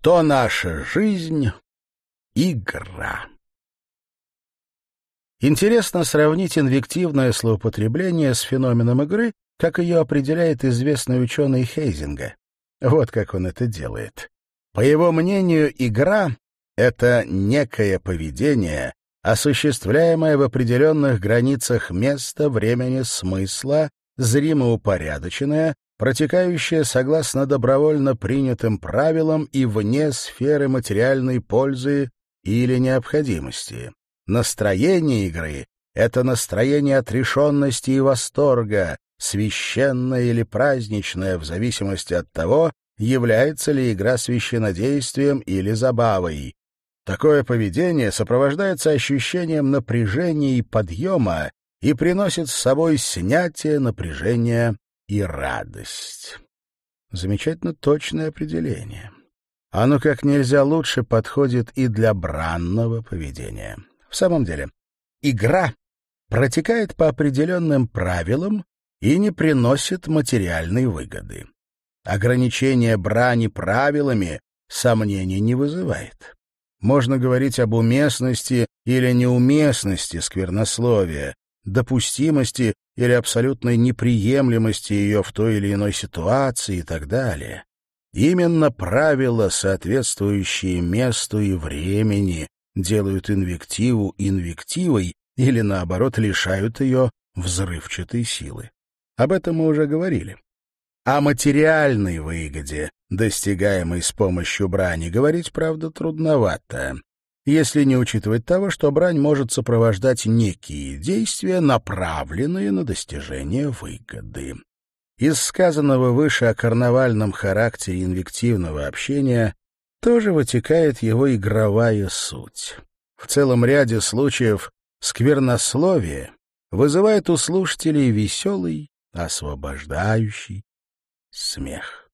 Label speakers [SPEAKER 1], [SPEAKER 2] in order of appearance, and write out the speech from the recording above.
[SPEAKER 1] что наша жизнь — игра. Интересно сравнить инвективное злоупотребление с феноменом игры, как ее определяет известный ученый Хейзинга. Вот как он это делает. По его мнению, игра — это некое поведение, осуществляемое в определенных границах места, времени, смысла, зримо упорядоченное, протекающее согласно добровольно принятым правилам и вне сферы материальной пользы или необходимости. Настроение игры — это настроение отрешенности и восторга, священное или праздничное, в зависимости от того, является ли игра священнодействием или забавой. Такое поведение сопровождается ощущением напряжения и подъема и приносит с собой снятие напряжения и радость. Замечательно точное определение. Оно как нельзя лучше подходит и для бранного поведения. В самом деле, игра протекает по определенным правилам и не приносит материальной выгоды. Ограничение брани правилами сомнений не вызывает. Можно говорить об уместности или неуместности сквернословия, допустимости или абсолютной неприемлемости ее в той или иной ситуации и так далее. Именно правила, соответствующие месту и времени, делают инвективу инвективой или, наоборот, лишают ее взрывчатой силы. Об этом мы уже говорили. О материальной выгоде, достигаемой с помощью брани, говорить, правда, трудновато, если не учитывать того, что брань может сопровождать некие действия, направленные на достижение выгоды. Из сказанного выше о карнавальном характере инвективного общения тоже вытекает его игровая суть. В целом ряде случаев сквернословие вызывает у слушателей веселый, освобождающий смех.